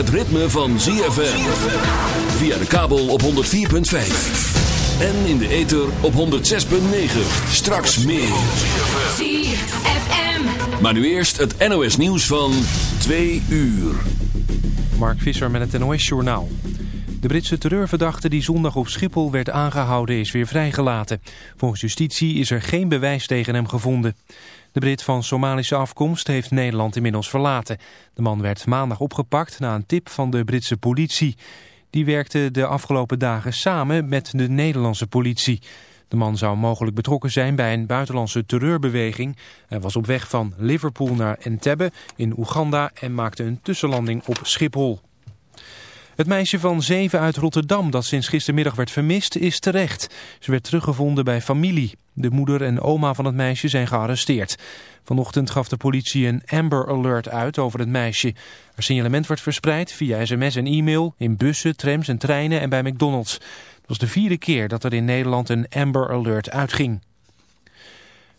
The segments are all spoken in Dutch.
Het ritme van ZFM. Via de kabel op 104.5. En in de ether op 106.9. Straks meer. ZFM. Maar nu eerst het NOS nieuws van 2 uur. Mark Visser met het NOS-journaal. De Britse terreurverdachte die zondag op Schiphol werd aangehouden is weer vrijgelaten. Volgens justitie is er geen bewijs tegen hem gevonden. De Brit van Somalische afkomst heeft Nederland inmiddels verlaten. De man werd maandag opgepakt na een tip van de Britse politie. Die werkte de afgelopen dagen samen met de Nederlandse politie. De man zou mogelijk betrokken zijn bij een buitenlandse terreurbeweging. Hij was op weg van Liverpool naar Entebbe in Oeganda en maakte een tussenlanding op Schiphol. Het meisje van zeven uit Rotterdam dat sinds gistermiddag werd vermist is terecht. Ze werd teruggevonden bij familie. De moeder en oma van het meisje zijn gearresteerd. Vanochtend gaf de politie een Amber Alert uit over het meisje. Er signalement werd verspreid via sms en e-mail, in bussen, trams en treinen en bij McDonald's. Het was de vierde keer dat er in Nederland een Amber Alert uitging.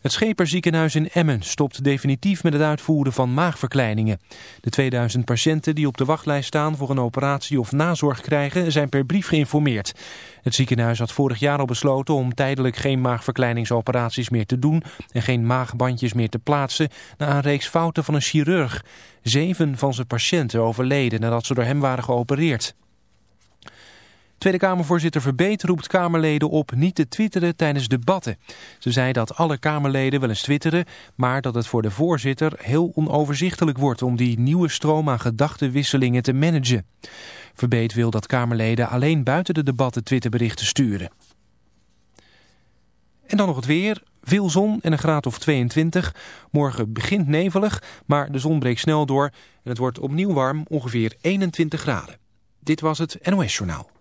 Het Scheperziekenhuis in Emmen stopt definitief met het uitvoeren van maagverkleiningen. De 2000 patiënten die op de wachtlijst staan voor een operatie of nazorg krijgen zijn per brief geïnformeerd. Het ziekenhuis had vorig jaar al besloten om tijdelijk geen maagverkleiningsoperaties meer te doen en geen maagbandjes meer te plaatsen na een reeks fouten van een chirurg. Zeven van zijn patiënten overleden nadat ze door hem waren geopereerd. Tweede Kamervoorzitter Verbeet roept Kamerleden op niet te twitteren tijdens debatten. Ze zei dat alle Kamerleden wel eens twitteren, maar dat het voor de voorzitter heel onoverzichtelijk wordt om die nieuwe stroom aan gedachtenwisselingen te managen. Verbeet wil dat Kamerleden alleen buiten de debatten Twitterberichten sturen. En dan nog het weer. Veel zon en een graad of 22. Morgen begint nevelig, maar de zon breekt snel door en het wordt opnieuw warm, ongeveer 21 graden. Dit was het NOS Journaal.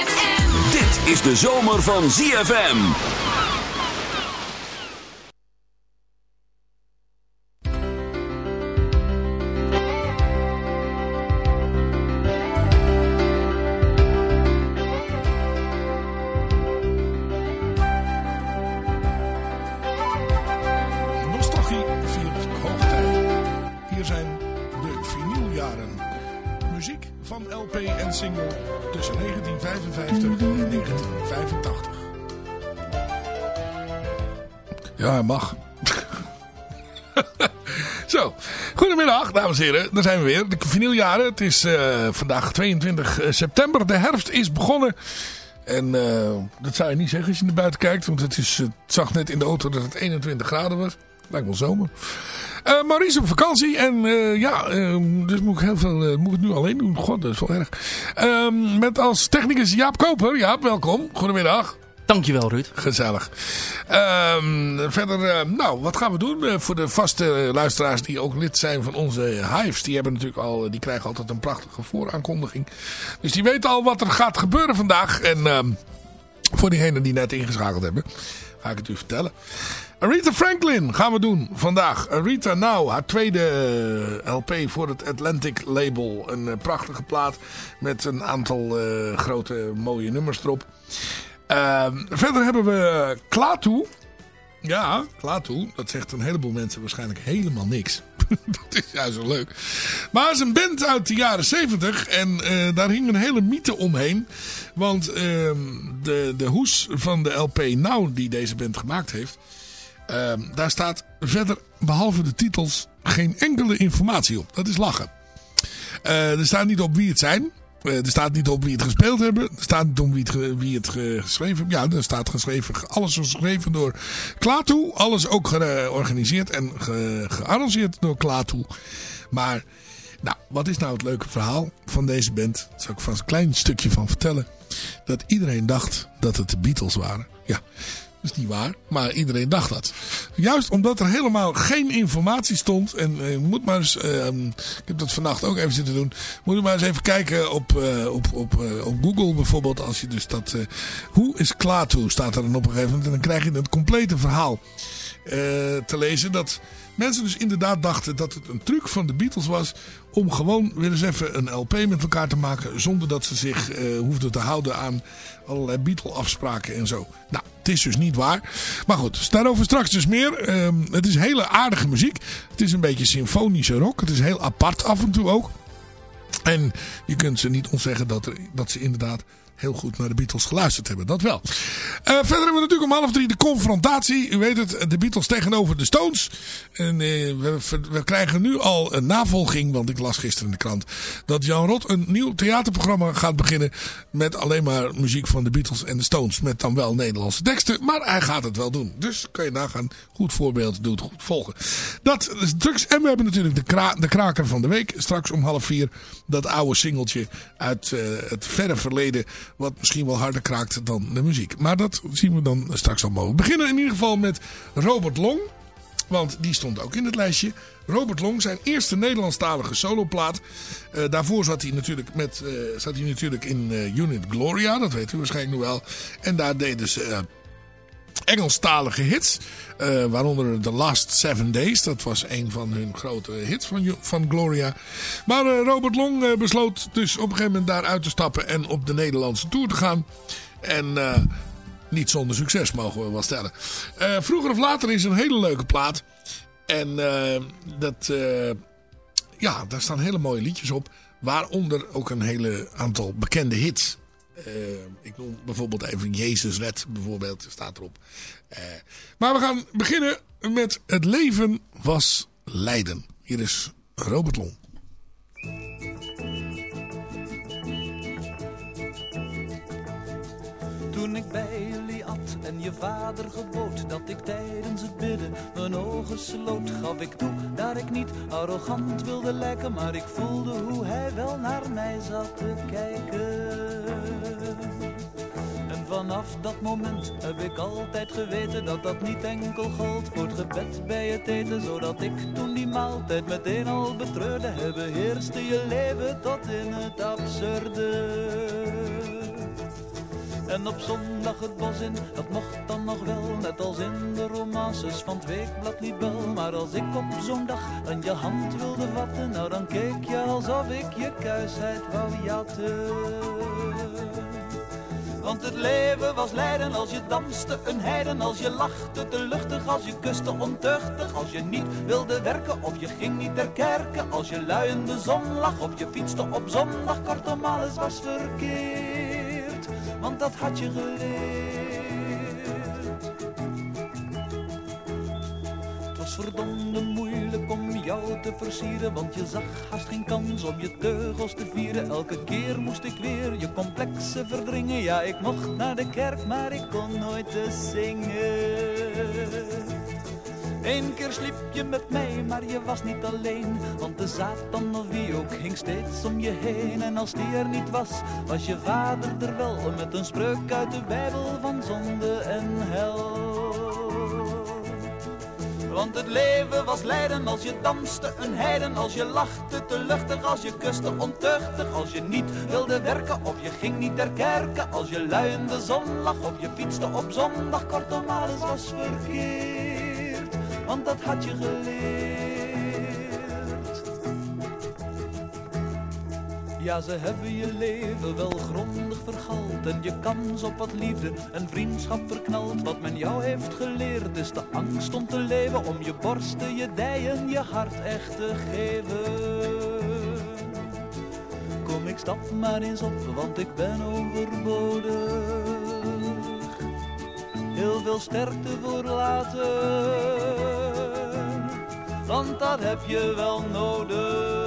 Dit is de zomer van ZFM. Nostalgie viert hoogtij. Hier zijn de vinyljaren. Muziek van LP en single tussen 1955 en 1985. Ja, mag. Zo, goedemiddag dames en heren. Daar zijn we weer. De vinyljaren. Het is eh, vandaag 22 september. De herfst is begonnen. En eh, dat zou je niet zeggen als je naar buiten kijkt. Want het, is, het zag net in de auto dat het 21 graden was. Lijkt wel zomer. Eh Maurice op vakantie. En eh, ja, eh, dus moet ik heel veel, eh, moet ik het nu alleen doen. God, dat is wel erg. Ehm, met als technicus Jaap Koper. Jaap, welkom. Goedemiddag. Dankjewel Ruud. Gezellig. Ehm, verder, nou, wat gaan we doen? Voor de vaste luisteraars die ook lid zijn van onze Hives. Die, hebben natuurlijk al, die krijgen altijd een prachtige vooraankondiging. Dus die weten al wat er gaat gebeuren vandaag. En ehm, voor diegenen die net ingeschakeld hebben, ga ik het u vertellen. Aretha Franklin gaan we doen vandaag. Aretha Now, haar tweede eh, LP voor het Atlantic label. Een eh, prachtige plaat met een aantal eh, grote mooie nummers erop. Ehm, verder hebben we Klaatu. Ja, Klaatu. Dat zegt een heleboel mensen waarschijnlijk helemaal niks. dat is juist zo leuk. Maar het is een band uit de jaren 70 en daar hing een hele mythe omheen. Want ehm, de, de hoes van de LP Now die deze band gemaakt heeft... ehm, daar staat verder, behalve de titels, geen enkele informatie op. Dat is lachen. Eh, er staat niet op wie het zijn. Eh, er staat niet op wie het gespeeld hebben. Er staat niet op wie het, wie het ge- geschreven. Ja, er staat geschreven. Alles geschreven door Klaatu. Alles ook georganiseerd en ge- gearrangeerd door Klaatu. Maar, nou, wat is nou het leuke verhaal van deze band? Daar zal ik vast een klein stukje van vertellen. Dat iedereen dacht dat het de Beatles waren. Ja, dat is niet waar, maar iedereen dacht dat. Juist omdat er helemaal geen informatie stond. En eh, moet maar eens, ehm, ik heb dat vannacht ook even zitten doen. Moet je maar eens even kijken op, eh, op, op, eh, op Google bijvoorbeeld. Als je dus dat, hoe is Klaatu staat er dan op een gegeven moment. En dan krijg je het complete verhaal te lezen. Dat mensen dus inderdaad dachten dat het een truc van de Beatles was. Om gewoon weer eens even een LP met elkaar te maken. Zonder dat ze zich hoefden te houden aan allerlei Beatle afspraken en zo. Nou, het is dus niet waar. Maar goed, daarover straks dus meer. Ehm, het is hele aardige muziek. Het is een beetje symfonische rock. Het is heel apart af en toe ook. En je kunt ze niet ontzeggen dat, er, dat ze inderdaad heel goed naar de Beatles geluisterd hebben. Dat wel. Eh, verder hebben we natuurlijk om half drie de confrontatie. U weet het, de Beatles tegenover de Stones. En eh, we, we krijgen nu al een navolging. Want ik las gisteren in de krant dat Jan Rot een nieuw theaterprogramma gaat beginnen. Met alleen maar muziek van de Beatles en de Stones. Met dan wel Nederlandse teksten. Maar hij gaat het wel doen. Dus kan je nagaan. Goed voorbeeld, doe het goed volgen. Dat is drugs. En we hebben natuurlijk de, de kraker van de week. Straks om half vier. Dat oude singeltje uit eh, het verre verleden. Wat misschien wel harder kraakt dan de muziek. Maar dat zien we dan straks allemaal. We beginnen in ieder geval met Robert Long. Want die stond ook in het lijstje. Robert Long, zijn eerste Nederlandstalige soloplaat. Eh daarvoor zat hij natuurlijk, met, eh, zat hij natuurlijk in eh, Unit Gloria. Dat weet u waarschijnlijk nog wel. En daar deden ze Engelstalige hits. eh, waaronder The Last Seven Days. Dat was een van hun grote hits van, van Gloria. Maar eh, Robert Long eh, besloot dus op een gegeven moment daar uit te stappen. En op de Nederlandse tour te gaan. En... niet zonder succes, mogen we wel stellen. Vroeger of later is een hele leuke plaat. En dat, ja, daar staan hele mooie liedjes op. Waaronder ook een hele aantal bekende hits. Eh, ik noem bijvoorbeeld even Jezus Red, bijvoorbeeld, staat erop. Eh, maar we gaan beginnen met Het leven was lijden. Hier is Robert Long. Toen ik bij en je vader gebood dat ik tijdens het bidden mijn ogen sloot, gaf ik toe dat ik niet arrogant wilde lijken, maar ik voelde hoe hij wel naar mij zat te kijken. En vanaf dat moment heb ik altijd geweten dat dat niet enkel gold voor het gebed bij het eten, zodat ik toen die maaltijd meteen al betreurde, hebben heerste je leven tot in het absurde. En op zondag het bos in, dat mocht dan nog wel, net als in de romances van het weekblad Libel. Maar als ik op zo'n dag aan je hand wilde vatten, nou dan keek je alsof ik je kuisheid wou jatten. Want het leven was lijden als je danste, een heiden als je lachte, te luchtig als je kuste, ontuchtig als je niet wilde werken. Of je ging niet ter kerken, als je lui in de zon lag. Of je fietste op zondag, kortom alles was verkeerd, want dat had je geleerd. Het was verdomde moeilijk om jou te versieren, want je zag haast geen kans om je teugels te vieren. Elke keer moest ik weer je complexen verdringen. Ja, ik mocht naar de kerk, maar ik kon nooit te zingen. Eén keer sliep je met mij, maar je was niet alleen. Want de Satan of wie ook hing steeds om je heen. En als die er niet was, was je vader er wel. Met een spreuk uit de Bijbel van zonde en hel. Want het leven was lijden als je danste een heiden. Als je lachte te luchtig, als je kuste ontuchtig. Als je niet wilde werken of je ging niet ter kerken. Als je lui in de zon lag of je fietste op zondag. Kortom, alles was verkeerd, want dat had je geleerd. Ja, ze hebben je leven wel grondig vergald En je kans op wat liefde en vriendschap verknald. Wat men jou heeft geleerd is de angst om te leven Om je borsten, je dijen, je hart echt te geven. Kom, ik stap maar eens op, want ik ben overbodig Heel veel sterkte voor later Want dat heb je wel nodig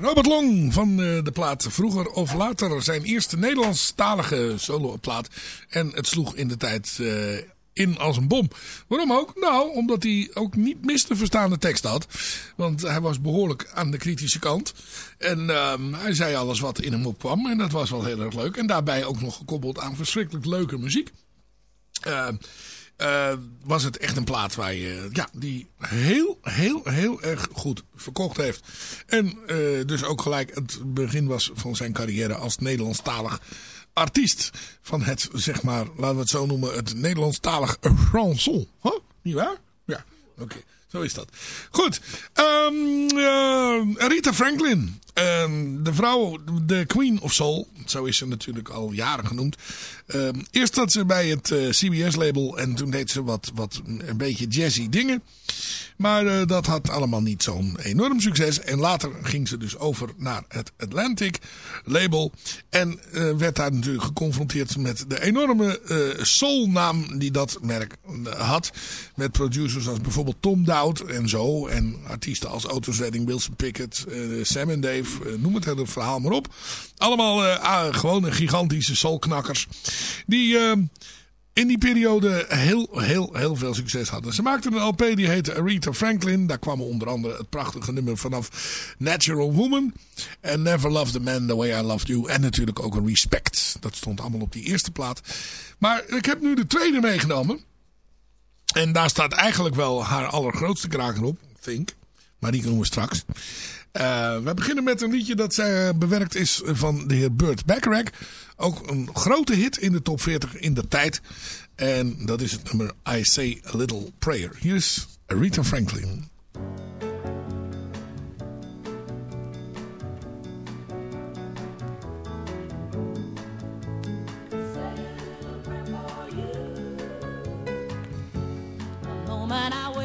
Robert Long van eh, de plaat Vroeger of Later. Zijn eerste Nederlandstalige soloplaat. En het sloeg in de tijd uh, in als een bom. Waarom ook? Nou, omdat hij ook niet mis te verstaande tekst had. Want hij was behoorlijk aan de kritische kant. En uh, hij zei alles wat in hem opkwam. En dat was wel heel erg leuk. En daarbij ook nog gekoppeld aan verschrikkelijk leuke muziek. Uh, uh, was het echt een plaat waar je, ja, die heel, heel, heel erg goed verkocht heeft. En uh, dus ook gelijk het begin was van zijn carrière als Nederlandstalig artiest. Van het, zeg maar, laten we het zo noemen, het Nederlandstalig chanson. Huh? Niet waar? Ja, oké. Zo is dat. Goed. Um, Rita Franklin. Um, de vrouw, de Queen of Soul. Zo is ze natuurlijk al jaren genoemd. Um, eerst zat ze bij het uh, CBS-label. En toen deed ze wat, wat een beetje jazzy dingen. Maar uh, dat had allemaal niet zo'n enorm succes. En later ging ze dus over naar het Atlantic label. En uh, werd daar natuurlijk geconfronteerd met de enorme soulnaam die dat merk had. Met producers als bijvoorbeeld Tom Dowd en zo. En artiesten als Otis Redding, Wilson Pickett, Sam en Dave. Noem het hele verhaal maar op. Allemaal ah, gewoon gigantische soulknakkers. Die in die periode heel, heel, heel veel succes hadden. Ze maakten een LP die heette Aretha Franklin. Daar kwam onder andere het prachtige nummer vanaf Natural Woman. En Never Loved a Man the Way I Loved You. En natuurlijk ook een Respect. Dat stond allemaal op die eerste plaat. Maar ik heb nu de tweede meegenomen. En daar staat eigenlijk wel haar allergrootste kraker op. Think. Maar die noemen we straks. Uh, we beginnen met een liedje dat uh, bewerkt is van de heer Burt Bacharach. Ook een grote hit in de top 40 in de tijd. En dat is het nummer I Say a Little Prayer. Hier is Aretha Franklin. to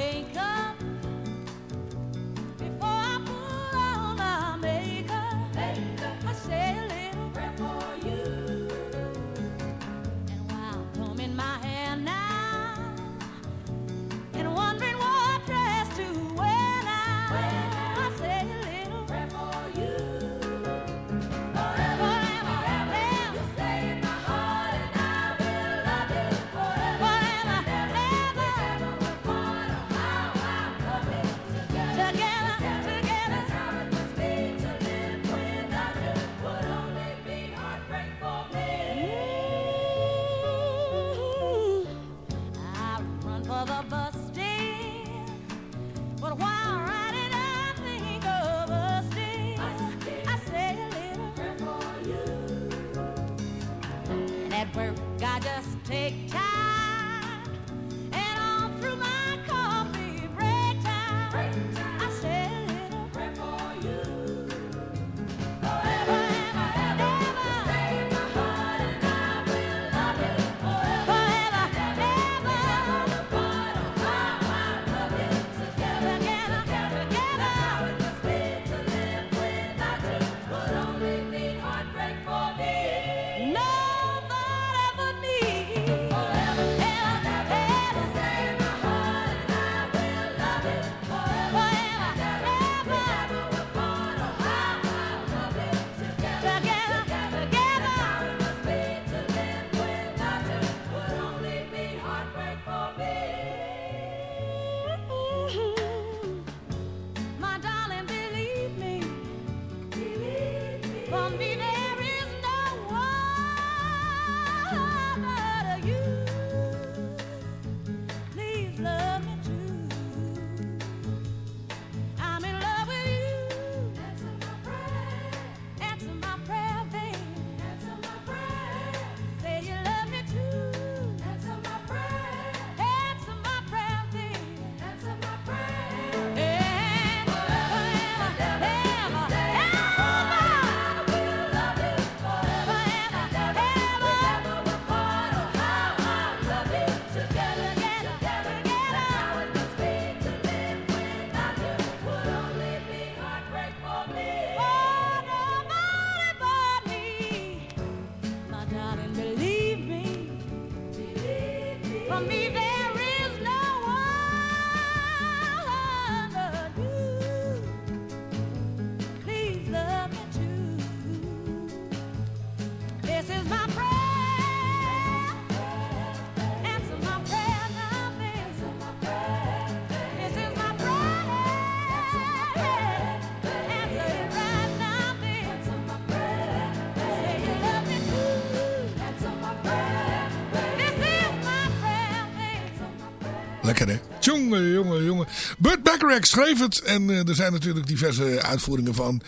Schreef het. En eh, er zijn natuurlijk diverse uitvoeringen van.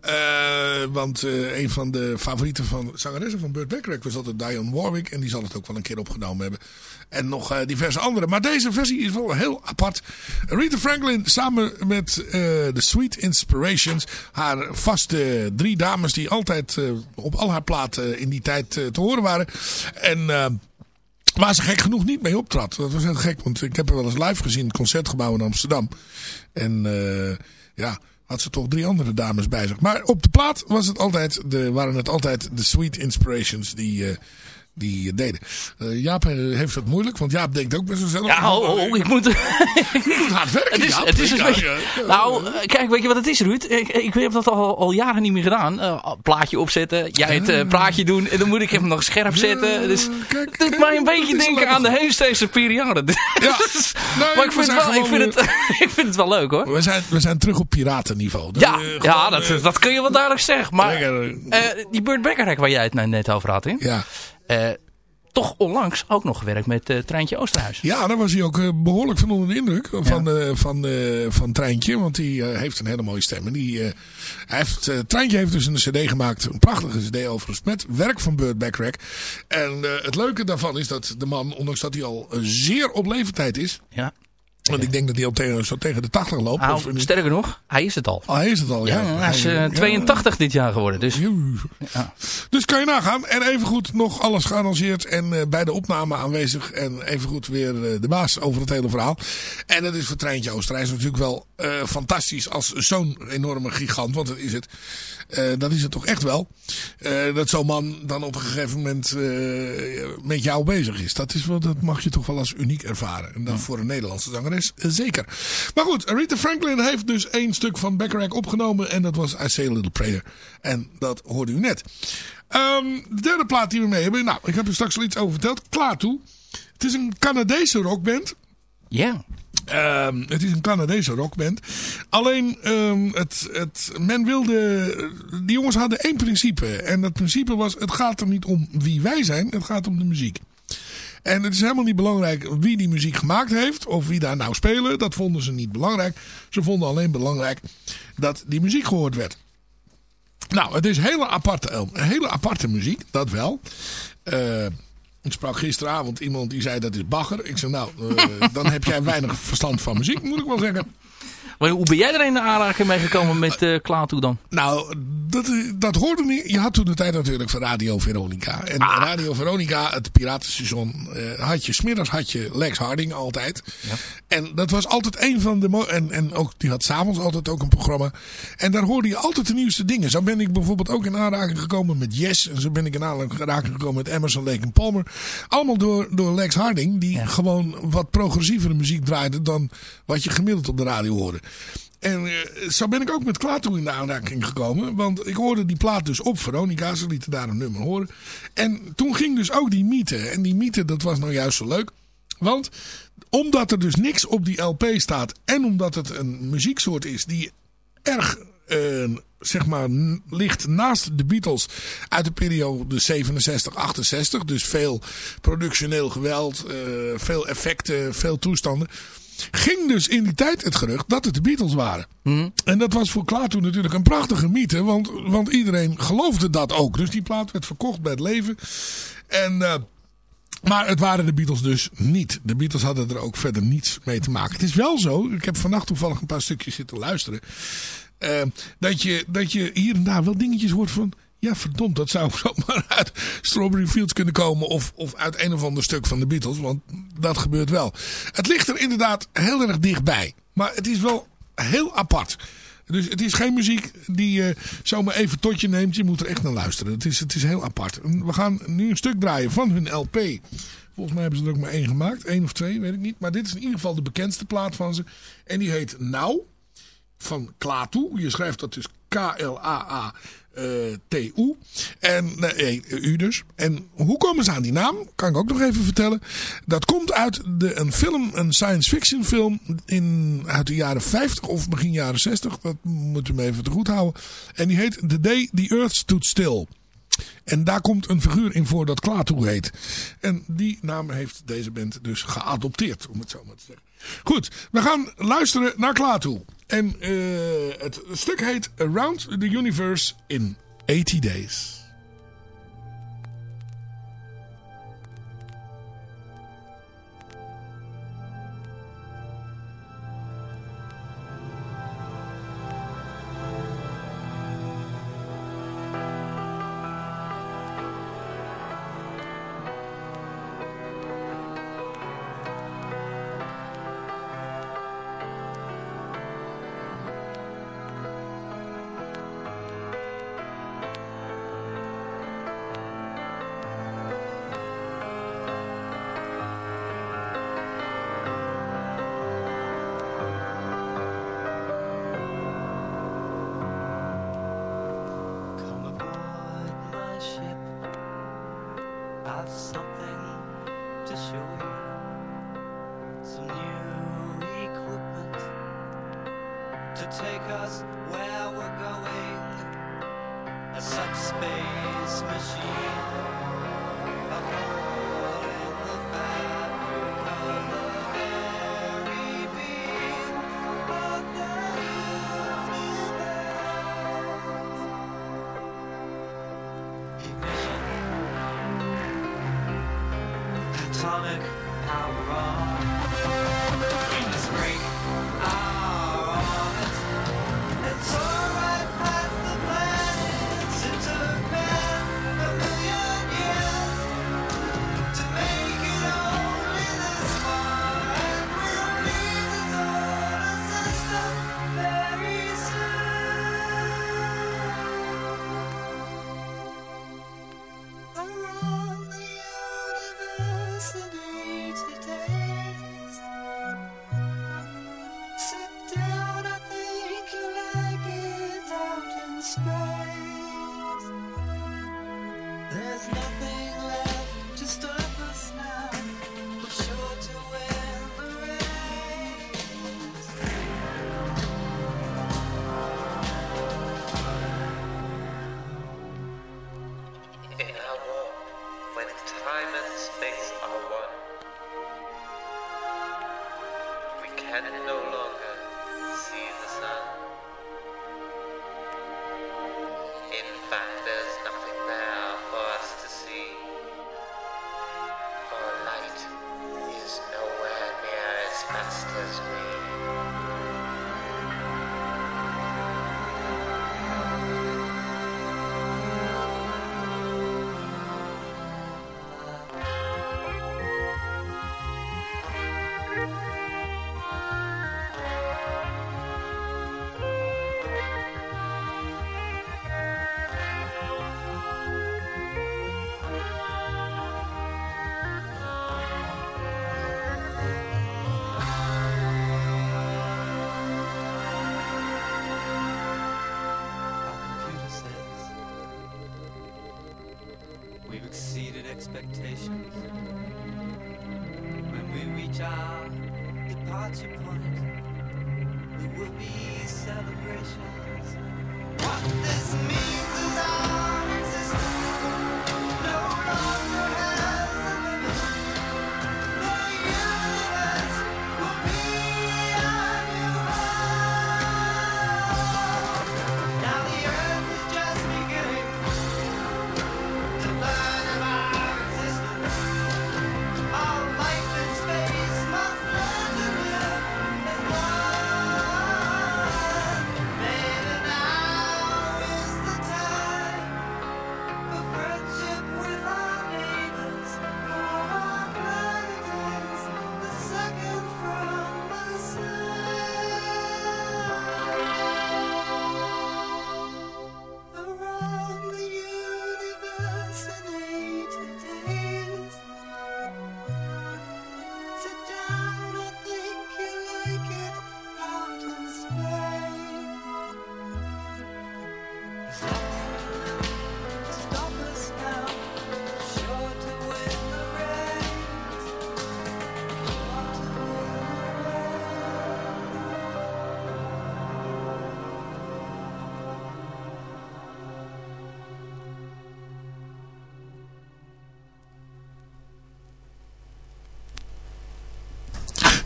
Eh, want eh, een van de favorieten van zangeressen van Burt Bacharach was altijd Diane Warwick. En die zal het ook wel een keer opgenomen hebben. En nog diverse andere. Maar deze versie is wel heel apart. Rita Franklin samen met de Sweet Inspirations. Haar vaste drie dames die altijd op al haar platen in die tijd te horen waren. En... Waar ze gek genoeg niet mee optrad. Dat was heel gek, want ik heb haar wel eens live gezien het Concertgebouw in Amsterdam. En eh, ja, had ze toch drie andere dames bij zich. Maar op de plaat was het altijd de, waren het altijd de Sweet Inspirations die, eh, die eh, deden. Eh, Jaap eh, heeft het moeilijk, want Jaap denkt ook best wel zelf. Ja, oh, oh, ik moet... Je moet hard werken, Het is, Jaap. het is een beetje... Nou, kijk, weet je wat het is, Ruud? Ik, ik heb dat al, al jaren niet meer gedaan. Plaatje opzetten, jij het eh, praatje doen. En dan moet ik hem nog scherp zetten. Dus kijk, doet mij een beetje denken aan de Heemsteedse periode. Ja. Dus- Nee, maar ik vind, het wel, ik, gewoon vind het, ik vind het wel leuk, hoor. We zijn, we zijn terug op piratenniveau. Ja, ja dat, dat kun je wel duidelijk zeggen. Maar die Burt Bacharach waar jij het nou net over had, hè? ja. Eh, toch onlangs ook nog gewerkt met eh Treintje Oosterhuis. Ja, daar was hij ook eh, behoorlijk van onder de indruk van, eh, van, van Treintje. Want die heeft een hele mooie stem. En die, hij heeft, Treintje heeft dus een cd gemaakt. Een prachtige cd overigens. Met werk van Burt Bacharach. En het leuke daarvan is dat de man, ondanks dat hij al zeer op leeftijd is. Ja. Want ik denk dat hij al tegen, zo tegen de 80 loopt. Nou, of, sterker nog, hij is het al. oh, hij is het al. Ja, Ja, hij is eh, ja. 82 dit jaar geworden. Dus Ja. Dus kan je nagaan. En evengoed nog alles gearrangeerd. En eh, bij de opname aanwezig. En evengoed weer eh, de baas over het hele verhaal. En dat is voor Treintje Oosterreis natuurlijk wel eh, fantastisch. Als zo'n enorme gigant. Want dat is het. Eh, dat is het toch echt wel. Eh, dat zo'n man dan op een gegeven moment eh, met jou bezig is. Dat, is wel, dat mag je toch wel als uniek ervaren. En dat voor een Nederlandse zangeres zeker. Maar goed, Rita Franklin heeft dus één stuk van Bacharach opgenomen. En dat was I Say a Little Prayer. En dat hoorde u net. Ehm, de derde plaat die we mee hebben. Nou, ik heb er straks al iets over verteld. Klaar toe. Het is een Canadese rockband. ja. Ehm, het is een Canadese rockband. Alleen, ehm, het, het, men wilde... Die jongens hadden één principe. En dat principe was, het gaat er niet om wie wij zijn. Het gaat om de muziek. En het is helemaal niet belangrijk wie die muziek gemaakt heeft. Of wie daar nou spelen. Dat vonden ze niet belangrijk. Ze vonden alleen belangrijk dat die muziek gehoord werd. Nou, het is hele aparte, hele aparte muziek. Dat wel. Eh... Ik sprak gisteravond iemand die zei dat is bagger. Ik zei nou, eh, dan heb jij weinig verstand van muziek, moet ik wel zeggen. Maar hoe ben jij er in de aanraking mee gekomen met uh, Klaatu dan? Nou, dat, dat hoorde niet. Je had toen de tijd natuurlijk van Radio Veronica. En Ah. Radio Veronica, het piratenstation, eh, had je smiddags had je Lex Harding altijd. Ja. En dat was altijd een van de... En, en ook, die had s'avonds altijd ook een programma. En daar hoorde je altijd de nieuwste dingen. Zo ben ik bijvoorbeeld ook in aanraking gekomen met Yes. En zo ben ik in aanraking gekomen met Emerson, Lake en Palmer. Allemaal door, door Lex Harding. Die Ja. gewoon wat progressievere muziek draaide dan wat je gemiddeld op de radio hoorde. En eh, zo ben ik ook met Klaatu in de aanraking gekomen. Want ik hoorde die plaat dus op Veronica. Ze lieten daar een nummer horen. En toen ging dus ook die mythe. En die mythe, dat was nou juist zo leuk. Want omdat er dus niks op die LP staat en omdat het een muzieksoort is die erg eh, zeg maar ligt naast de Beatles uit de periode 67, 68. Dus veel productioneel geweld, eh, veel effecten, veel toestanden. Ging dus in die tijd het gerucht dat het de Beatles waren. En dat was voor Klaar toen natuurlijk een prachtige mythe. Want, want iedereen geloofde dat ook. Dus die plaat werd verkocht bij het leven. En... eh, maar het waren de Beatles dus niet. De Beatles hadden er ook verder niets mee te maken. Het is wel zo, ik heb vannacht toevallig een paar stukjes zitten luisteren. eh, dat, je, dat je hier en daar wel dingetjes hoort van... Ja, verdomd, dat zou zomaar uit Strawberry Fields kunnen komen. Of, of uit een of ander stuk van de Beatles. Want dat gebeurt wel. Het ligt er inderdaad heel erg dichtbij. Maar het is wel heel apart. Dus het is geen muziek die je zomaar even tot je neemt. Je moet er echt naar luisteren. Het is, het is heel apart. We gaan nu een stuk draaien van hun LP. Volgens mij hebben ze er ook maar één gemaakt. Één of twee, weet ik niet. Maar dit is in ieder geval de bekendste plaat van ze. En die heet Nou van Klaatu. Je schrijft dat dus K-L-A-A-T-U. En, nee, U dus. En hoe komen ze aan die naam? Kan ik ook nog even vertellen. Dat komt uit de, een film, een science fiction film in, uit de jaren 50 of begin jaren 60. Dat moet u me even te goed houden. En die heet The Day the Earth Stood Still. En daar komt een figuur in voor dat Klaatu heet. En die naam heeft deze band dus geadopteerd, om het zo maar te zeggen. Goed, we gaan luisteren naar Klaatu. En eh, het stuk heet Around the Universe in 80 Days. Expectations when we reach our departure point, there will be celebrations.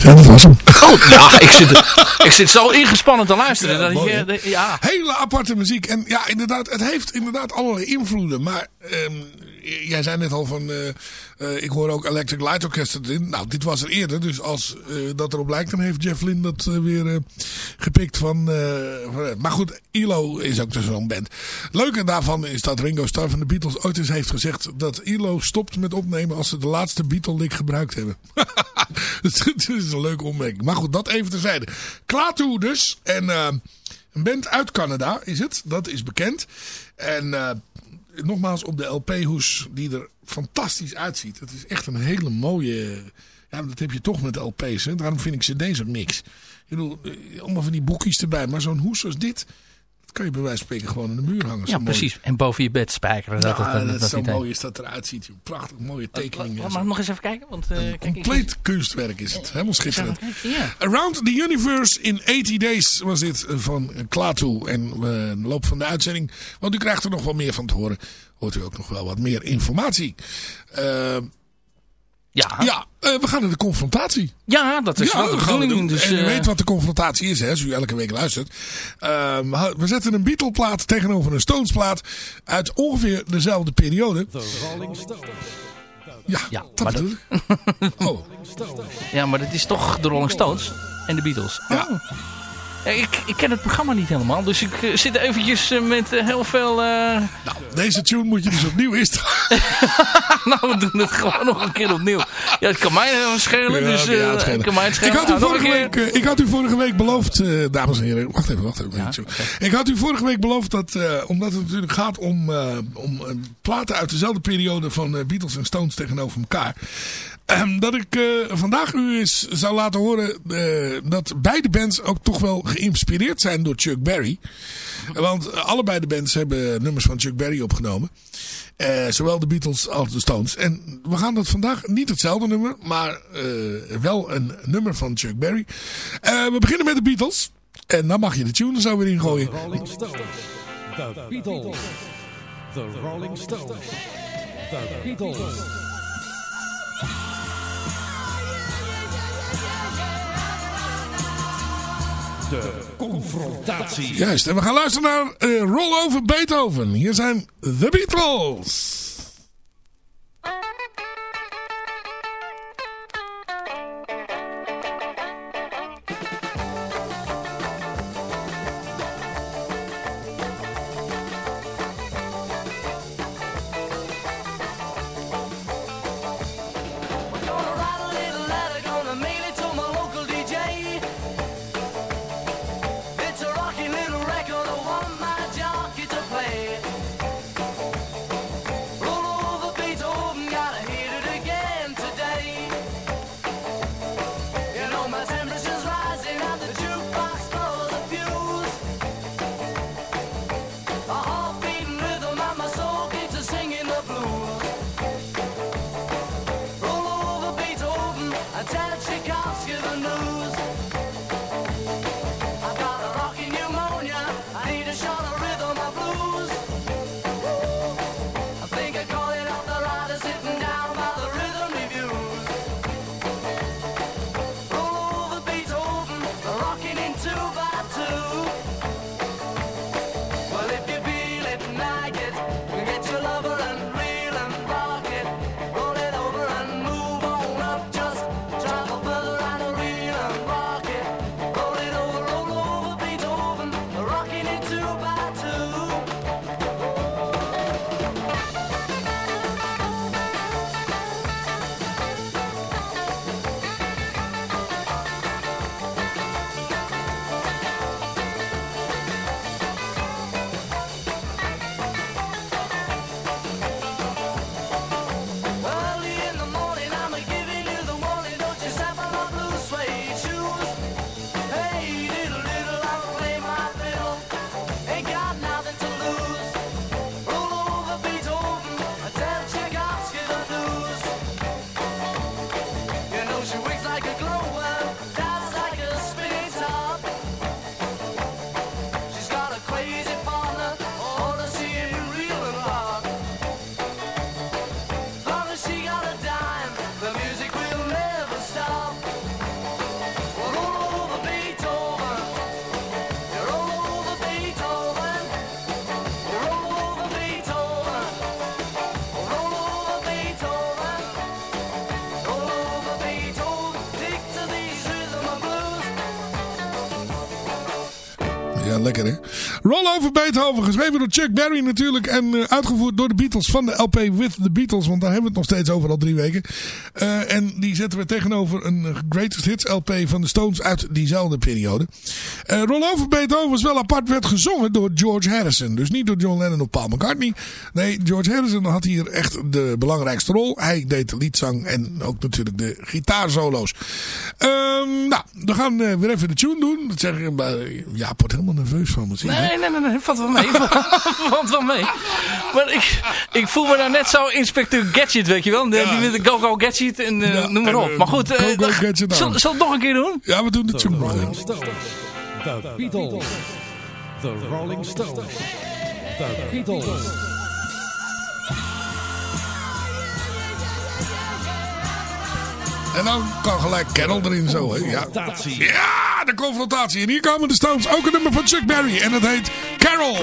Ja, dat was hem. Oh, ja, ik zit, ik zit zo ingespannen te luisteren. dat mooi, je, de- ja. Hele aparte muziek. En ja, inderdaad, het heeft inderdaad allerlei invloeden. Maar ehm, jij zei net al van, eh, eh, ik hoor ook Electric Light Orchestra erin. Nou, dit was er eerder. Dus als eh, dat erop lijkt, dan heeft Jeff Lynne dat weer gepikt van, Maar goed, ELO is ook dus zo'n band. Leuke daarvan is dat Ringo Starr van de Beatles ooit eens heeft gezegd... dat ELO stopt met opnemen als ze de laatste Beatle-lick gebruikt hebben. Het is een leuke opmerking. Maar goed, dat even terzijde. Klaartoe dus. En een band uit Canada is het. Dat is bekend. En nogmaals op de LP-hoes die er fantastisch uitziet. Het is echt een hele mooie... Ja, dat heb je toch met LP's. Hè? Daarom vind ik cd's een mix. Ik bedoel, eh, allemaal van die boekjes erbij. Maar zo'n hoes als dit... Kan je bij wijze van spreken gewoon aan de muur hangen. ja, mooi. precies. En boven je bed spijkeren. Ja, Dat, dat, dat, dat, is zo idee. mooi is dat eruit ziet. joh. Prachtig mooie tekeningen. en Mag ik nog eens even kijken? Want, eh, kijk, ik- Compleet kunstwerk is het. Helemaal schitterend. Ja. Around the Universe in 80 Days was dit eh, van Klaatu. En we in de loop van de uitzending, want u krijgt er nog wel meer van te horen, hoort u ook nog wel wat meer informatie. Eh, Ja, ja, eh, we gaan naar de confrontatie. ja, dat is ja, wel de bedoeling. Dus, en u eh, weet wat de confrontatie is, hè, als u elke week luistert. Eh, we zetten een Beatle plaat tegenover een Stones plaat uit ongeveer dezelfde periode. Ja, Ja, dat bedoel ik. Oh, ja, maar dat is toch de Rolling Stones en de Beatles. Ja. Oh. Ik, ik ken het programma niet helemaal. Dus ik eh, zit eventjes eh, met eh, heel veel... nou, deze tune moet je dus opnieuw instarten. nou, we doen het gewoon nog een keer opnieuw. Ja, het kan mij schelen. Ja, dus ja, schelen. kan mij het Ik schelen. had, u Nou, vorige week, ik had u vorige week beloofd, dames en heren. Wacht even, wacht even. Ja. Ik had u vorige week beloofd dat, omdat het natuurlijk gaat om, om platen uit dezelfde periode van Beatles en Stones tegenover elkaar. Ehm, dat ik eh, vandaag u eens zou laten horen eh, dat beide bands ook toch wel geïnspireerd zijn door Chuck Berry. Want allebei de bands hebben nummers van Chuck Berry opgenomen. Eh, zowel de Beatles als de Stones. En we gaan dat vandaag niet hetzelfde nummer, maar wel een nummer van Chuck Berry. We beginnen met de Beatles. En dan mag je de tune er zo weer in gooien. Rolling Stones. The Beatles. The Rolling Stones. The Beatles. De confrontatie. Juist, en we gaan luisteren naar eh, Roll Over Beethoven. Hier zijn The Beatles. Ja, lekker hè. Roll Over Beethoven, geschreven door Chuck Berry natuurlijk. En eh, uitgevoerd door de Beatles van de LP With the Beatles. Want daar hebben we het nog steeds over al drie weken. Eh, en die zetten we tegenover een Greatest Hits LP van de Stones uit diezelfde periode. Eh Roll Over Beethoven was wel apart, werd gezongen door George Harrison. Dus niet door John Lennon of Paul McCartney. Nee, George Harrison had hier echt de belangrijkste rol. Hij deed de liedzang en ook natuurlijk de gitaarsolo's. Ehm, nou, we gaan eh, weer even de tune doen. Dat zeg ik, uh, ja, wordt helemaal nerveus van me. Nee, nee, nee, nee, valt wel mee. valt wel mee. Maar ik, ik voel me nou net zo inspecteur Gadget, weet je wel. Die, die met de Go-Go Gadget en eh, Ja, noem maar en, op. eh, Maar goed, eh, Go-Go dan- Gadget zal, zal het nog een keer doen? Ja, we doen de tune nog The Beatles. The Rolling Stones. The Beatles. En dan kan gelijk Carol erin zo, hè. Ja. Ja, de confrontatie. En hier komen de Stones. Ook een nummer van Chuck Berry. En het heet Carol,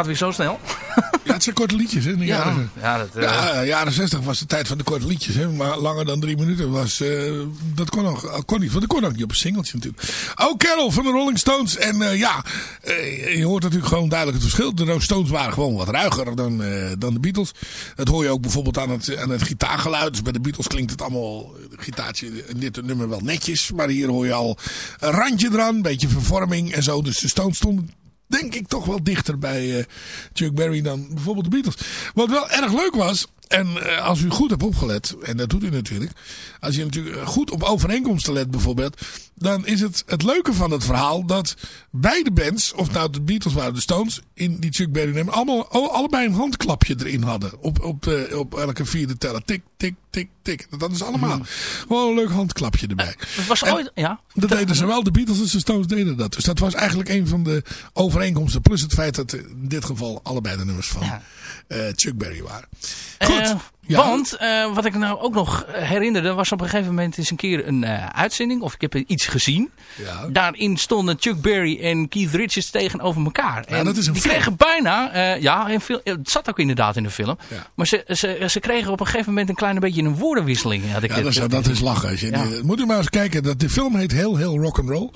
gaat weer zo snel. Ja, het zijn korte liedjes. Hè, in de Ja, jaren, ja, dat, eh, ja, jaren 60 was de tijd van de korte liedjes. Hè, maar langer dan drie minuten was... eh, dat kon, nog, kon niet. Want dat kon ook niet op een singeltje natuurlijk. Oh, Carol van de Rolling Stones. En eh, ja, eh, je hoort natuurlijk gewoon duidelijk het verschil. De Rolling Stones waren gewoon wat ruiger dan, eh, dan de Beatles. Dat hoor je ook bijvoorbeeld aan het, aan het gitaargeluid. Dus bij de Beatles klinkt het allemaal, gitaartje in dit nummer wel netjes. Maar hier hoor je al een randje eraan. Een beetje vervorming en zo. Dus de Stones stonden denk ik toch wel dichter bij eh, Chuck Berry dan bijvoorbeeld de Beatles. Wat wel erg leuk was, en eh, als u goed hebt opgelet, en dat doet u natuurlijk, als je natuurlijk goed op overeenkomsten let bijvoorbeeld, dan is het het leuke van het verhaal dat beide bands, of nou de Beatles waren de Stones, in die Chuck Berry nemen, allemaal, al- allebei een handklapje erin hadden. Op, op, eh, op elke vierde teller. Tik, tik, tik, tik. Dat is allemaal. Gewoon een leuk handklapje erbij. Het was En ooit... Ja, dat deden zowel de Beatles als de Stones deden dat. Dus dat was eigenlijk een van de overeenkomsten. Plus het feit dat in dit geval allebei de nummers van Ja. eh, Chuck Berry waren. Goed. Eh, Ja. Want eh, wat ik nou ook nog herinnerde, was op een gegeven moment eens een keer een eh, uitzending, of ik heb iets gezien. Ja. Daarin stonden Chuck Berry en Keith Richards tegenover elkaar. Ja, en dat is een die film. kregen bijna, eh, ja, fil- het zat ook inderdaad in de film. Maar ze, ze, ze kregen op een gegeven moment een klein beetje een woordenwisseling. Had ik Ja, het- dat is, dat is lachen. Als je, Moet u maar eens kijken. Dat, de film heet heel, heel rock'n'roll.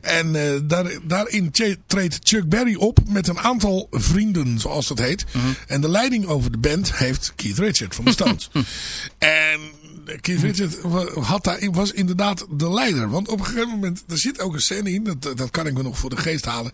En daar, daarin treedt Chuck Berry op met een aantal vrienden, zoals dat heet. Mhm. En de leiding over de band heeft Keith Richards van de Stones. en Keith Richards had daar, was inderdaad de leider. Want op een gegeven moment, er zit ook een scène in, dat, dat kan ik me nog voor de geest halen.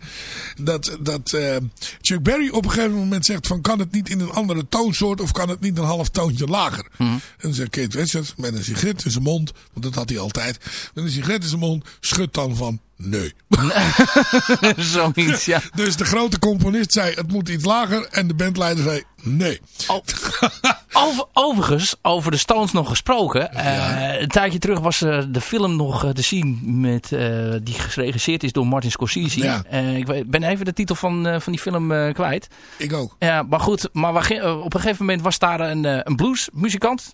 Dat, dat eh, Chuck Berry op een gegeven moment zegt van kan het niet in een andere toonsoort of kan het niet een half toontje lager. En dan zegt Keith Richards met een sigaret in zijn mond, want dat had hij altijd. Met een sigaret in zijn mond, schudt dan van nee. Zoiets, ja. Dus de grote componist zei het moet iets lager en de bandleider zei nee. Oh. Over, overigens, over de Stones nog gesproken. eh, een tijdje terug was eh, de film nog eh, te zien met, die geregisseerd is door Martin Scorsese. Ja. Ik weet- ben even de titel van, van die film kwijt. Ik ook. Ja, maar goed, maar op een gegeven moment was daar een, een bluesmuzikant.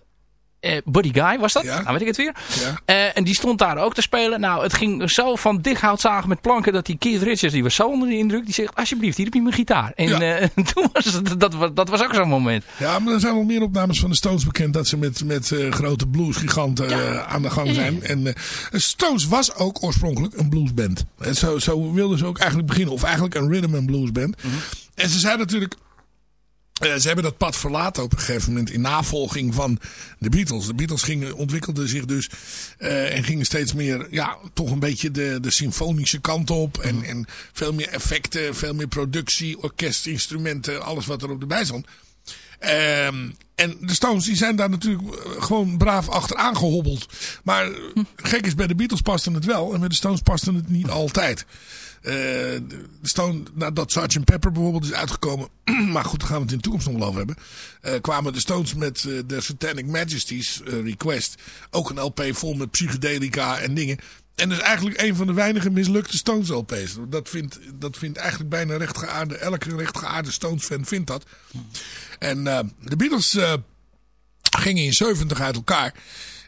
Eh, Buddy Guy was dat? Ja. Nou weet ik het weer. Ja. Eh, en die stond daar ook te spelen. Nou, het ging zo van dik hout zagen met planken dat die Keith Richards, die was zo onder de indruk. Die zegt, alsjeblieft, hier heb je mijn gitaar. En Ja. eh, toen was het, dat, was- dat was ook zo'n moment. Ja, maar er zijn wel meer opnames van de Stones bekend dat ze met, met grote bluesgiganten aan de gang zijn. En Stones was ook oorspronkelijk een bluesband. En zo, zo wilden ze ook eigenlijk beginnen. Of eigenlijk een rhythm and bluesband. En ze zijn natuurlijk... eh, ze hebben dat pad verlaten op een gegeven moment in navolging van de Beatles. De Beatles gingen, ontwikkelden zich dus eh, en gingen steeds meer, ja, toch een beetje de, de symfonische kant op. En, en veel meer effecten, veel meer productie, orkestinstrumenten, alles wat er op erbij stond. Ehm, en de Stones die zijn daar natuurlijk eh, gewoon braaf achteraan gehobbeld. Maar gek is, bij de Beatles paste het wel. En bij de Stones paste het niet altijd. Eh, de nadat Sgt. Pepper bijvoorbeeld is uitgekomen. maar goed, daar gaan we het in de toekomst nog wel over hebben. eh, kwamen de Stones met de Satanic Majesties eh, Request. Ook een LP vol met psychedelica en dingen. En is eigenlijk een van de weinige mislukte Stones LP's. Dat vindt, dat vindt eigenlijk bijna rechtgeaarde, elke rechtgeaarde Stones fan vindt dat. En eh, de Beatles eh, gingen in 70 uit elkaar.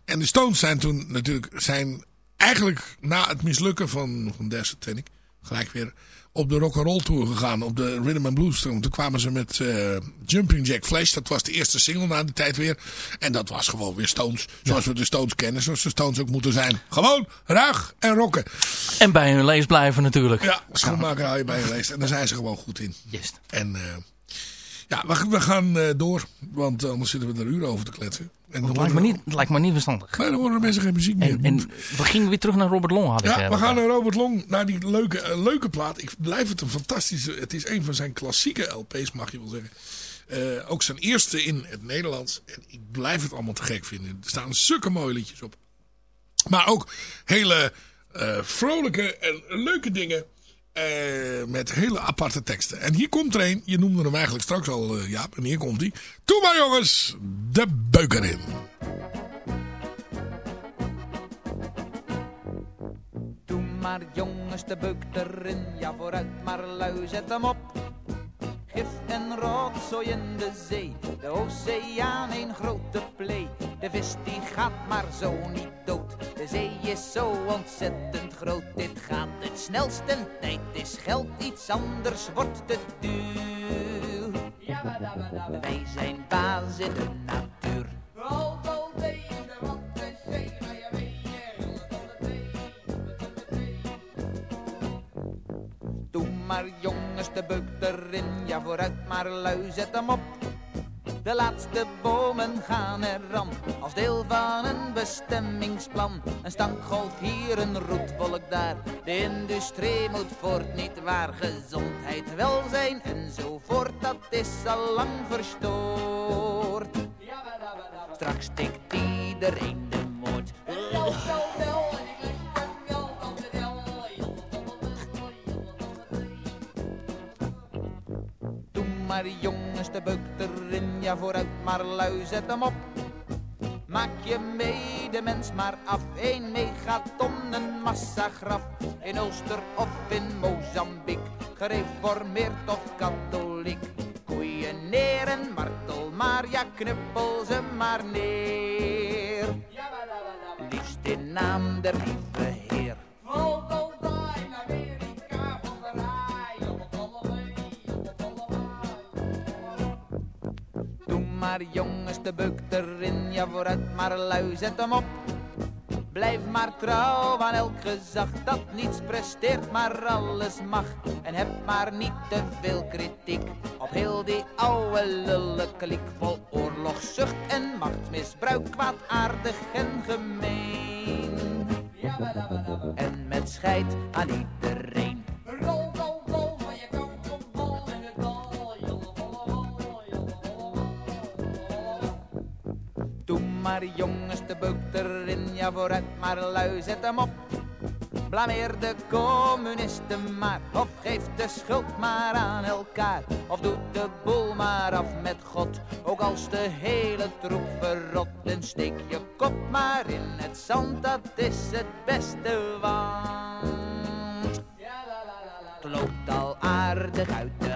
En de Stones zijn toen natuurlijk zijn eigenlijk na het mislukken van, van Der Satanic gelijk weer op de rock'n'roll tour gegaan. Op de Rhythm and Blues tour. Toen kwamen ze met eh, Jumping Jack Flash. Dat was de eerste single na die tijd weer. En dat was gewoon weer Stones. Zoals we de Stones kennen. Zoals de Stones ook moeten zijn. Gewoon ruig en rocken. En bij hun lees blijven natuurlijk. Ja, schoenmaker hou je bij geweest. En daar zijn ze gewoon goed in. Yes. En eh, ja, we, we gaan eh, door. Want anders zitten we er uren over te kletsen. En Dat dan lijkt me niet, lijkt me niet verstandig. Nee, dan horen mensen geen muziek meer. En, en we gingen weer terug naar Robert Long, had ik Ja, eh, we gaan naar Robert Long, naar die leuke, eh, leuke plaat. Ik blijf het een fantastische... Het is een van zijn klassieke LP's, mag je wel zeggen. Ook zijn eerste in het Nederlands. En ik blijf het allemaal te gek vinden. Er staan zulke mooie liedjes op. Maar ook hele vrolijke en leuke dingen. Eh, met hele aparte teksten. En hier komt er een. Je noemde hem eigenlijk straks al, eh, Jaap. En hier komt hij. Toe maar jongens, de beuker in. Doe maar jongens de beuk erin, ja vooruit maar lui, zet hem op. Gif en rotzooi in de zee, de oceaan een grote plee. De vis die gaat maar zo niet dood, de zee is zo ontzettend groot. Dit gaat het snelst en tijd is geld, iets anders wordt te duur. Wij zijn baas in de natuur. Doe maar jongens de beuk erin, ja vooruit maar lui, zet hem op. De laatste bomen gaan eraan, als deel van een bestemmingsplan. Een stankgolf hier, een roetwolk daar. De industrie moet voort, niet waar. Gezondheid, welzijn enzovoort, dat is al lang verstoord. Straks stikt iedereen de moord. Doe maar jongens de beuk erin, ja vooruit maar lui, zet hem op. Maak je medemens maar af, een megaton, een massagraf. In Ulster of in Mozambique, gereformeerd of katholiek. Koeien neer en martel maar, ja knuppel ze maar neer. Liefst in naam der lieve Heer. Maar jongens de beuk erin, ja vooruit maar lui, zet hem op. Blijf maar trouw aan elk gezag dat niets presteert, maar alles mag. En heb maar niet te veel kritiek op heel die oude lullenkliek vol oorlogszucht en machtsmisbruik, kwaadaardig en gemeen. En met scheid aan iedereen. Maar jongens de beuk erin, ja vooruit maar lui, zet hem op. Blameer de communisten maar, of geef de schuld maar aan elkaar. Of doe de boel maar af met God, ook als de hele troep verrot. En steek je kop maar in het zand, dat is het beste, want... Het loopt al aardig uit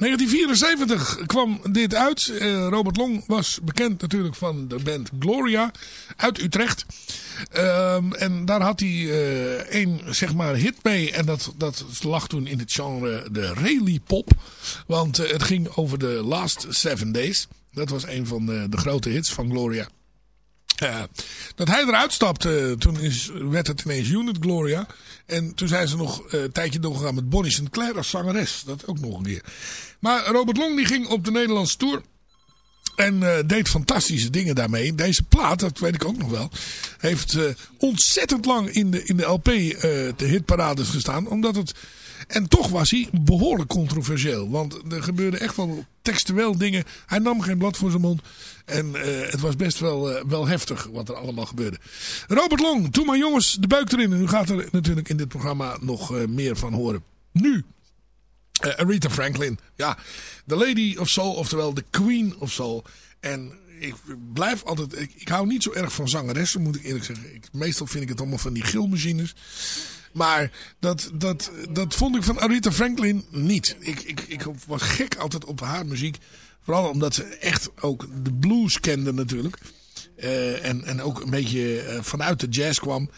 1974 kwam dit uit. Eh, Robert Long was bekend natuurlijk van de band Gloria uit Utrecht. Ehm, en daar had hij eh één zeg maar hit mee. En dat, dat lag toen in het genre de rally pop. Want eh, het ging over de Last Seven Days. Dat was een van de, de grote hits van Gloria. Eh, dat hij eruit stapte, toen is, werd het ineens Unit Gloria. En toen zijn ze nog eh, een tijdje doorgegaan met Bonnie Sinclair als zangeres. Dat ook nog een keer. Maar Robert Long die ging op de Nederlandse tour. En eh, deed fantastische dingen daarmee. Deze plaat, dat weet ik ook nog wel, heeft eh, ontzettend lang in de, in de LP eh, de hitparades gestaan. Omdat het, en toch was hij behoorlijk controversieel. Want er gebeurden echt wel textueel dingen. Hij nam geen blad voor zijn mond. En eh, het was best wel, eh, wel heftig wat er allemaal gebeurde. Robert Long, doe maar jongens de buik erin. En u gaat er natuurlijk in dit programma nog eh, meer van horen. Nu, eh, Aretha Franklin. Ja, de Lady of Soul, oftewel de Queen of Soul. En ik blijf altijd... Ik, ik hou niet zo erg van zangeressen, moet ik eerlijk zeggen. Ik, meestal vind ik het allemaal van die gilmachines. Maar dat, dat, dat vond ik van Aretha Franklin niet. Ik, ik, ik was gek altijd op haar muziek. Vooral omdat ze echt ook de blues kende natuurlijk. Eh, en, en ook een beetje eh, vanuit de jazz kwam.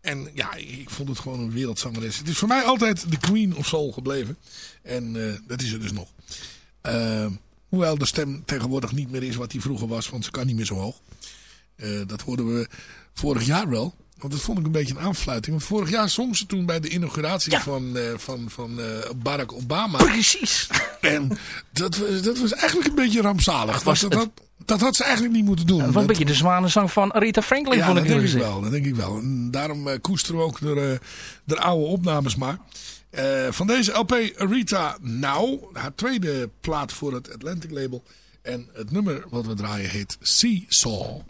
En ja, ik vond het gewoon een wereldzangeres. Het is voor mij altijd de Queen of Soul gebleven. En eh, dat is er dus nog. Hoewel de stem tegenwoordig niet meer is wat die vroeger was. Want ze kan niet meer zo hoog. Dat hoorden we vorig jaar wel. Want dat vond ik een beetje een aanfluiting. Want vorig jaar zong ze toen bij de inauguratie van, eh, van, van eh, Barack Obama. Precies. En dat, was- dat was eigenlijk een beetje rampzalig. was dat, dat, dat had ze eigenlijk niet moeten doen. Dat was een beetje de zwanenzang van Aretha Franklin, Ja, vond ik dat denk ik wel. Dat denk ik wel. En daarom eh, koesteren we ook de, de oude opnames maar. Van deze LP Aretha Now. Haar tweede plaat voor het Atlantic label. En het nummer wat we draaien heet Seesaw.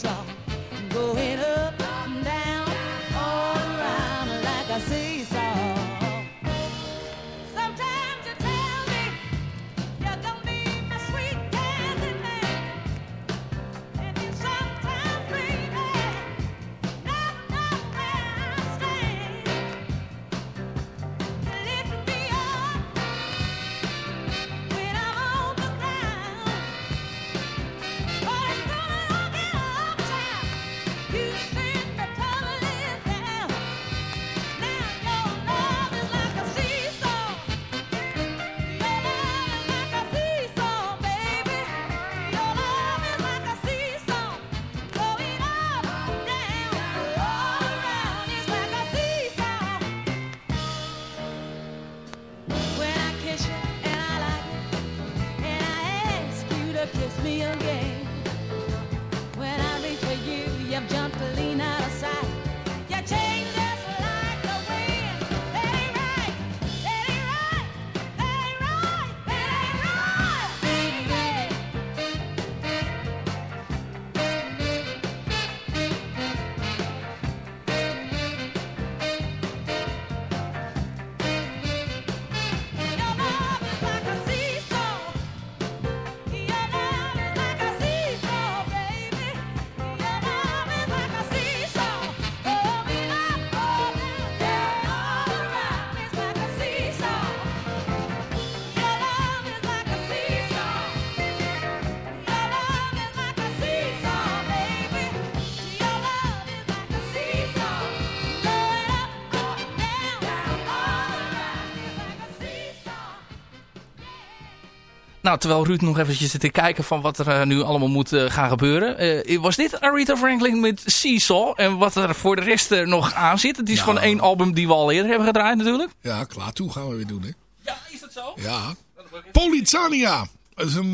song. Nou, terwijl Ruud nog eventjes zit te kijken van wat er eh, nu allemaal moet eh, gaan gebeuren. Eh, was dit Aretha Franklin met Seesaw? En wat er voor de rest nog aan zit. Het is van één album die we al eerder hebben gedraaid natuurlijk. Ja, klaar toe gaan we weer doen, hè? Ja, is dat zo? Ja. Polizania. Dat is een,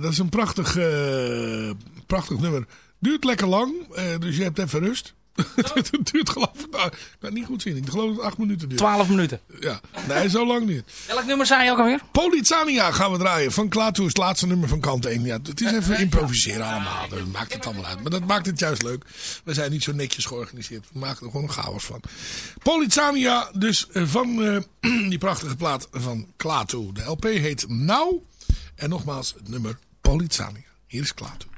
dat is een prachtig, prachtig nummer. Duurt lekker lang, dus je hebt even rust. Het duurt geloof ik, nou, ik kan het niet goed zien. Ik geloof dat het acht minuten duurt. 12 minuten. Ja, nee, zo lang niet. Welk nummer zei je ook alweer? Polizania gaan we draaien. Van Klaatoe is het laatste nummer van kant 1. Ja, het is even improviseren allemaal. Dat maakt het allemaal uit. Maar dat maakt het juist leuk. We zijn niet zo netjes georganiseerd. We maken er gewoon een chaos van. Polizania dus eh, van eh, die prachtige plaat van Klaatoe. De LP heet Nou. En nogmaals het nummer Polizania. Hier is Klaatoe.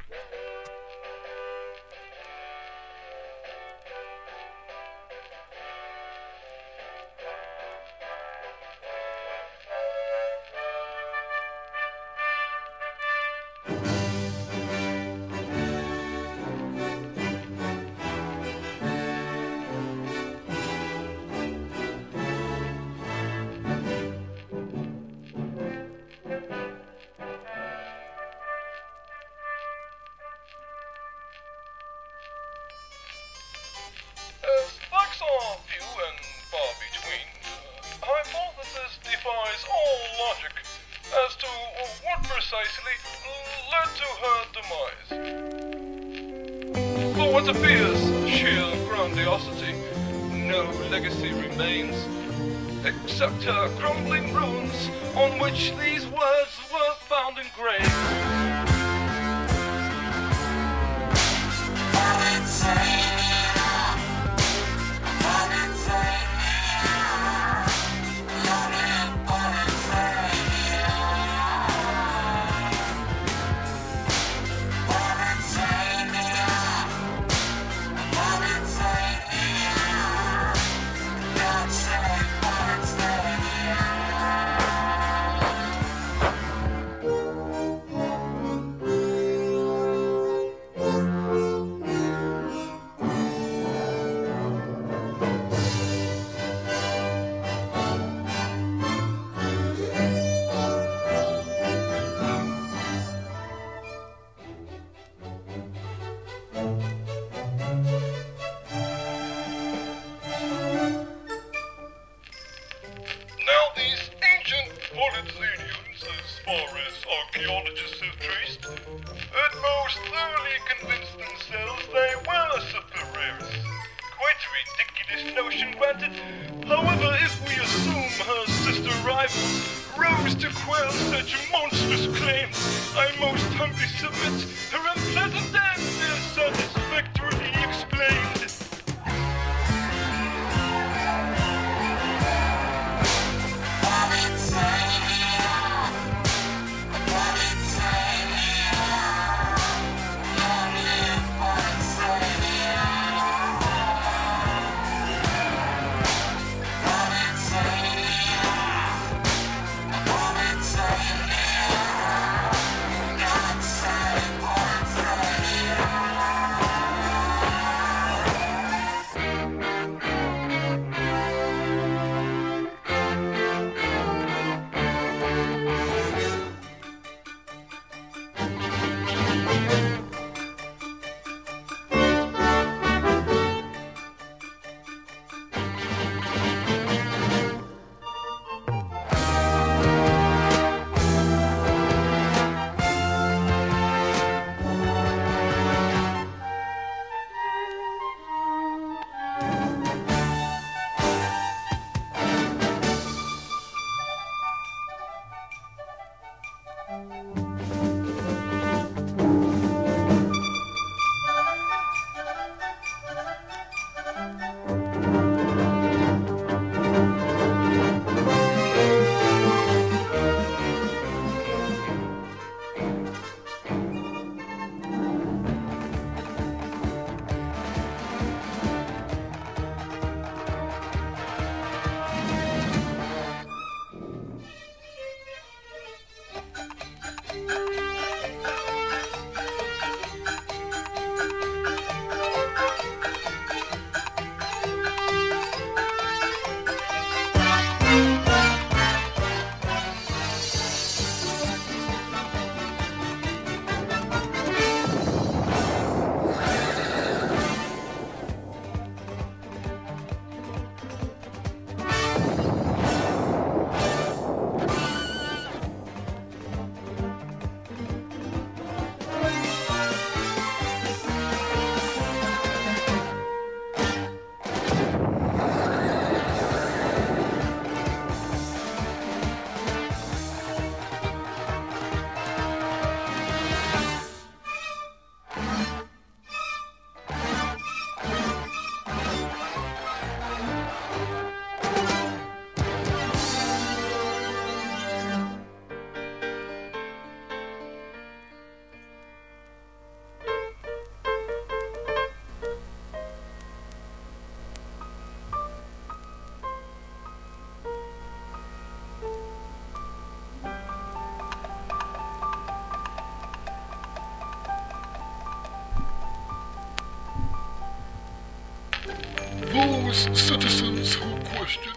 Those citizens who questioned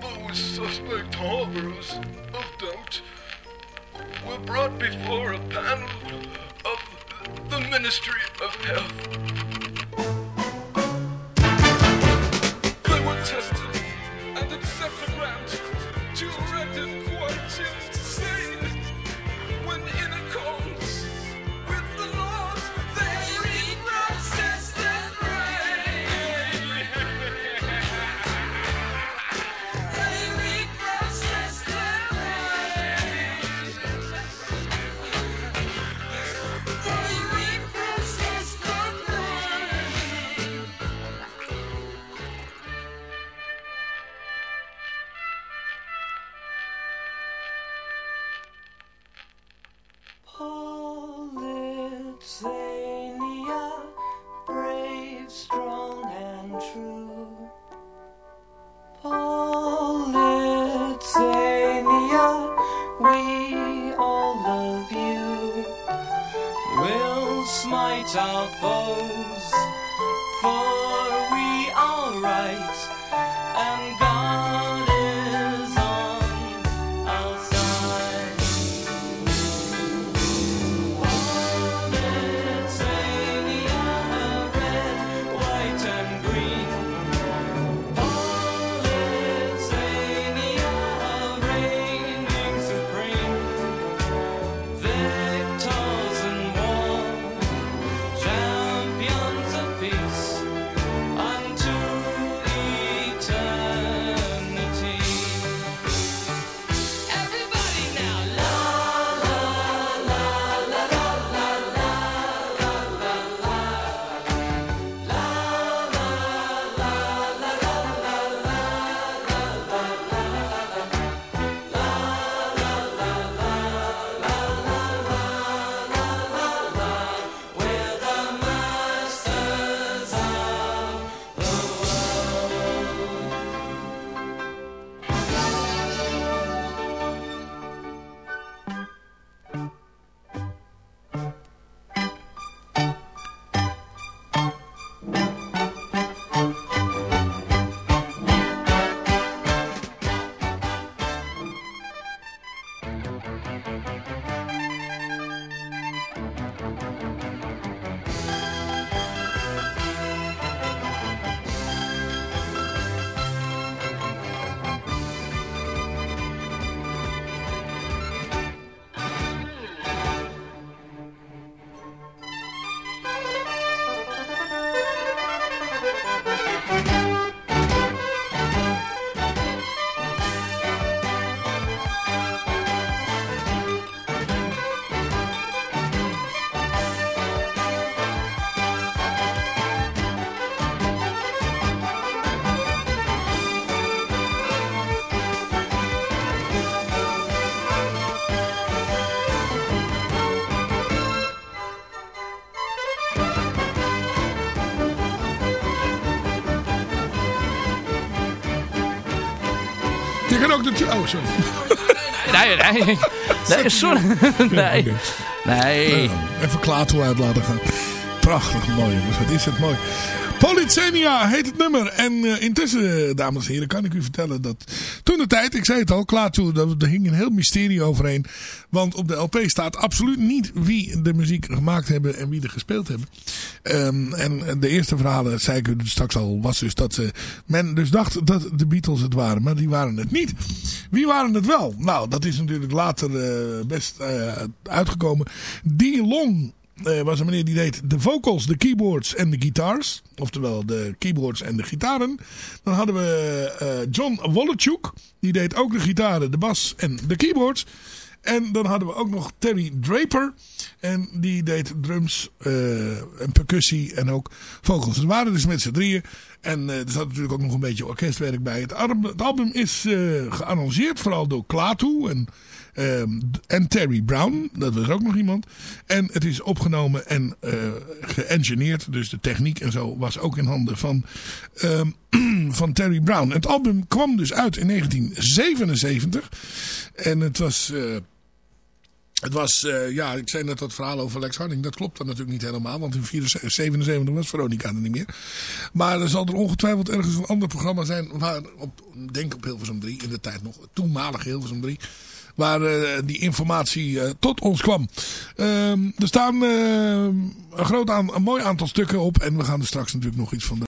those suspect harbors of doubt were brought before a panel of the Ministry of Health. Kan ook de... Oh, sorry. Nee, nee. Nee, sorry. Nee. Nee. Nou, even Klaatu uit laten gaan. Prachtig mooi, jongens. Wat is het mooi. Politsenia heet het nummer. En eh, intussen, eh, dames en heren, kan ik u vertellen dat toen de tijd, ik zei het al, Klaatu, daar er hing een heel mysterie overheen. Want op de LP staat absoluut niet wie de muziek gemaakt hebben en wie er gespeeld hebben. Ehm, en de eerste verhalen, zei ik u straks al, was dus dat ze, men dus dacht dat de Beatles het waren. Maar die waren het niet. Wie waren het wel? Nou, dat is natuurlijk later eh, best eh, uitgekomen. Die Long eh, was een meneer die deed de vocals, de keyboards en de guitars. Oftewel de keyboards en de gitaren. Dan hadden we eh, John Wolochuk. Die deed ook de gitaren, de bas en de keyboards. En dan hadden we ook nog Terry Draper. En die deed drums eh, en percussie en ook vocals. Ze waren dus met z'n drieën. En er zat natuurlijk ook nog een beetje orkestwerk bij. Het album, het is gearrangeerd vooral door Klaatu en, Ehm, en Terry Brown, dat was ook nog iemand. En het is opgenomen en eh, geëngineerd. Dus de techniek en zo was ook in handen van, ehm, van Terry Brown. Het album kwam dus uit in 1977. En het was... Eh, het was, eh, ja, ik zei net dat verhaal over Lex Harding. Dat klopt dan natuurlijk niet helemaal, want in 1977 was Veronica er niet meer. Maar er zal er ongetwijfeld ergens een ander programma zijn. Waar op, denk op Hilversum 3, in de tijd nog, toenmalig Hilversum 3 waar eh, die informatie eh, tot ons kwam. Ehm, er staan eh, een, groot een mooi aantal stukken op en we gaan er straks natuurlijk nog iets van de